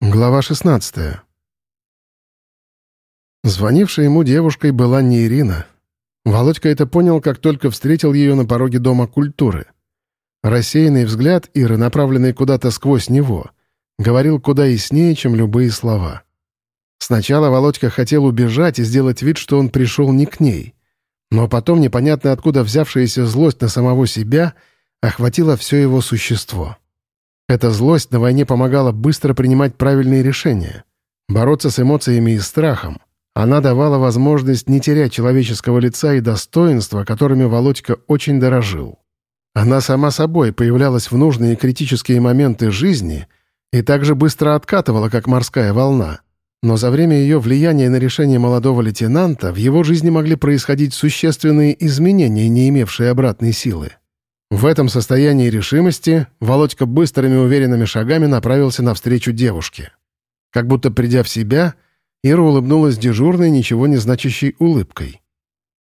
Глава 16. Звонившей ему девушкой была не Ирина. Володька это понял, как только встретил ее на пороге Дома культуры. Рассеянный взгляд Иры, направленный куда-то сквозь него, говорил куда яснее, чем любые слова. Сначала Володька хотел убежать и сделать вид, что он пришел не к ней. Но потом непонятно откуда взявшаяся злость на самого себя охватила все его существо. Эта злость на войне помогала быстро принимать правильные решения, бороться с эмоциями и страхом. Она давала возможность не терять человеческого лица и достоинства, которыми Володька очень дорожил. Она сама собой появлялась в нужные критические моменты жизни и также быстро откатывала, как морская волна. Но за время ее влияния на решение молодого лейтенанта в его жизни могли происходить существенные изменения, не имевшие обратной силы. В этом состоянии решимости Володька быстрыми уверенными шагами направился навстречу девушке. Как будто придя в себя, Ира улыбнулась дежурной, ничего не значащей улыбкой.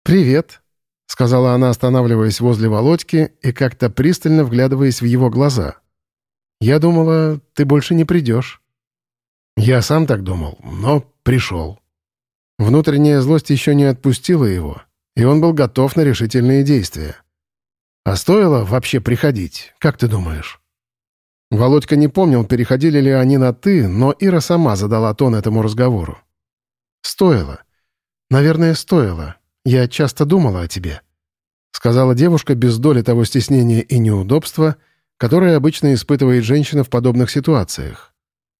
«Привет», — сказала она, останавливаясь возле Володьки и как-то пристально вглядываясь в его глаза. «Я думала, ты больше не придешь». «Я сам так думал, но пришел». Внутренняя злость еще не отпустила его, и он был готов на решительные действия. А стоило вообще приходить, как ты думаешь?» Володька не помнил, переходили ли они на «ты», но Ира сама задала тон этому разговору. «Стоило. Наверное, стоило. Я часто думала о тебе», — сказала девушка без доли того стеснения и неудобства, которое обычно испытывает женщина в подобных ситуациях.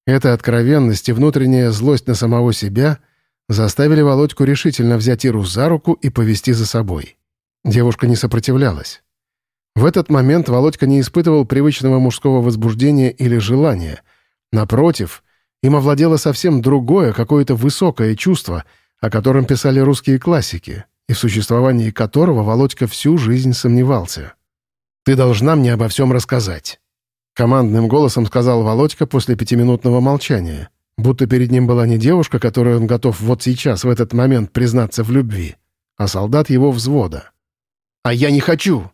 Эта откровенность и внутренняя злость на самого себя заставили Володьку решительно взять Иру за руку и повести за собой. Девушка не сопротивлялась. В этот момент Володька не испытывал привычного мужского возбуждения или желания. Напротив, им овладело совсем другое, какое-то высокое чувство, о котором писали русские классики, и в существовании которого Володька всю жизнь сомневался. «Ты должна мне обо всем рассказать», — командным голосом сказал Володька после пятиминутного молчания, будто перед ним была не девушка, которой он готов вот сейчас, в этот момент, признаться в любви, а солдат его взвода. «А я не хочу!»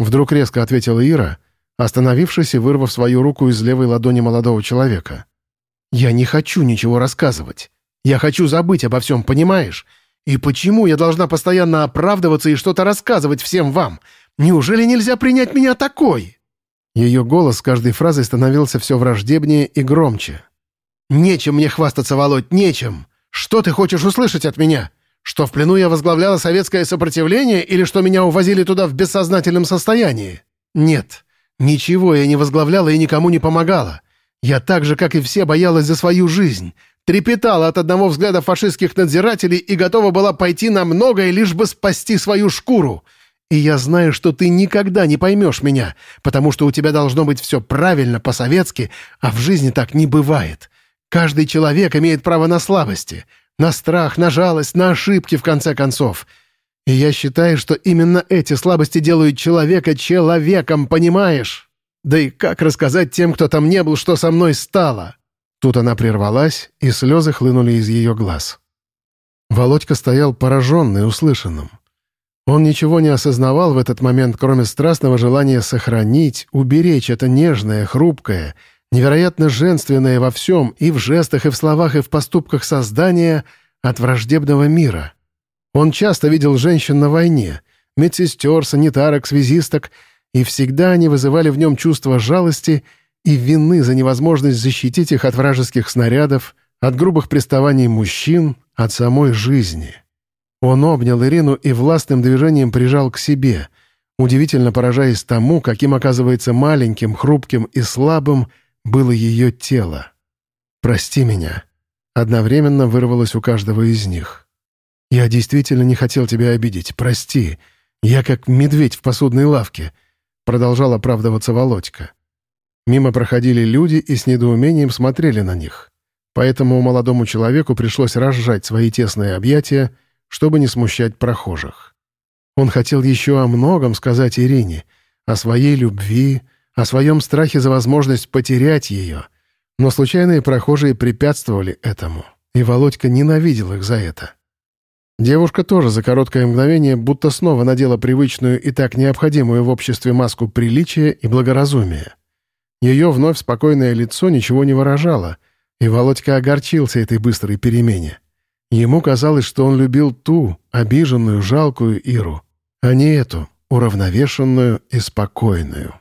Вдруг резко ответила Ира, остановившись и вырвав свою руку из левой ладони молодого человека. «Я не хочу ничего рассказывать. Я хочу забыть обо всем, понимаешь? И почему я должна постоянно оправдываться и что-то рассказывать всем вам? Неужели нельзя принять меня такой?» Ее голос с каждой фразой становился все враждебнее и громче. «Нечем мне хвастаться, Володь, нечем! Что ты хочешь услышать от меня? Что в плену я возглавляла советское сопротивление или что меня увозили туда в бессознательном состоянии? Нет, ничего я не возглавляла и никому не помогала. Я так же, как и все, боялась за свою жизнь, трепетала от одного взгляда фашистских надзирателей и готова была пойти на многое, лишь бы спасти свою шкуру. И я знаю, что ты никогда не поймешь меня, потому что у тебя должно быть все правильно, по-советски, а в жизни так не бывает. Каждый человек имеет право на слабости — на страх, на жалость, на ошибки, в конце концов. И я считаю, что именно эти слабости делают человека человеком, понимаешь? Да и как рассказать тем, кто там не был, что со мной стало?» Тут она прервалась, и слезы хлынули из ее глаз. Володька стоял пораженный услышанным. Он ничего не осознавал в этот момент, кроме страстного желания сохранить, уберечь это нежное, хрупкое, невероятно женственное во всем, и в жестах, и в словах, и в поступках создания от враждебного мира. Он часто видел женщин на войне, медсестер, санитарок, связисток, и всегда они вызывали в нем чувство жалости и вины за невозможность защитить их от вражеских снарядов, от грубых приставаний мужчин, от самой жизни. Он обнял Ирину и властным движением прижал к себе, удивительно поражаясь тому, каким оказывается маленьким, хрупким и слабым было ее тело. «Прости меня», — одновременно вырвалось у каждого из них. «Я действительно не хотел тебя обидеть. Прости. Я как медведь в посудной лавке», — продолжал оправдываться Володька. Мимо проходили люди и с недоумением смотрели на них. Поэтому молодому человеку пришлось разжать свои тесные объятия, чтобы не смущать прохожих. Он хотел еще о многом сказать Ирине, о своей любви, о своем страхе за возможность потерять ее, но случайные прохожие препятствовали этому, и Володька ненавидел их за это. Девушка тоже за короткое мгновение будто снова надела привычную и так необходимую в обществе маску приличия и благоразумия. Ее вновь спокойное лицо ничего не выражало, И Володька огорчился этой быстрой перемене. Ему казалось, что он любил ту, обиженную, жалкую Иру, а не эту, уравновешенную и спокойную.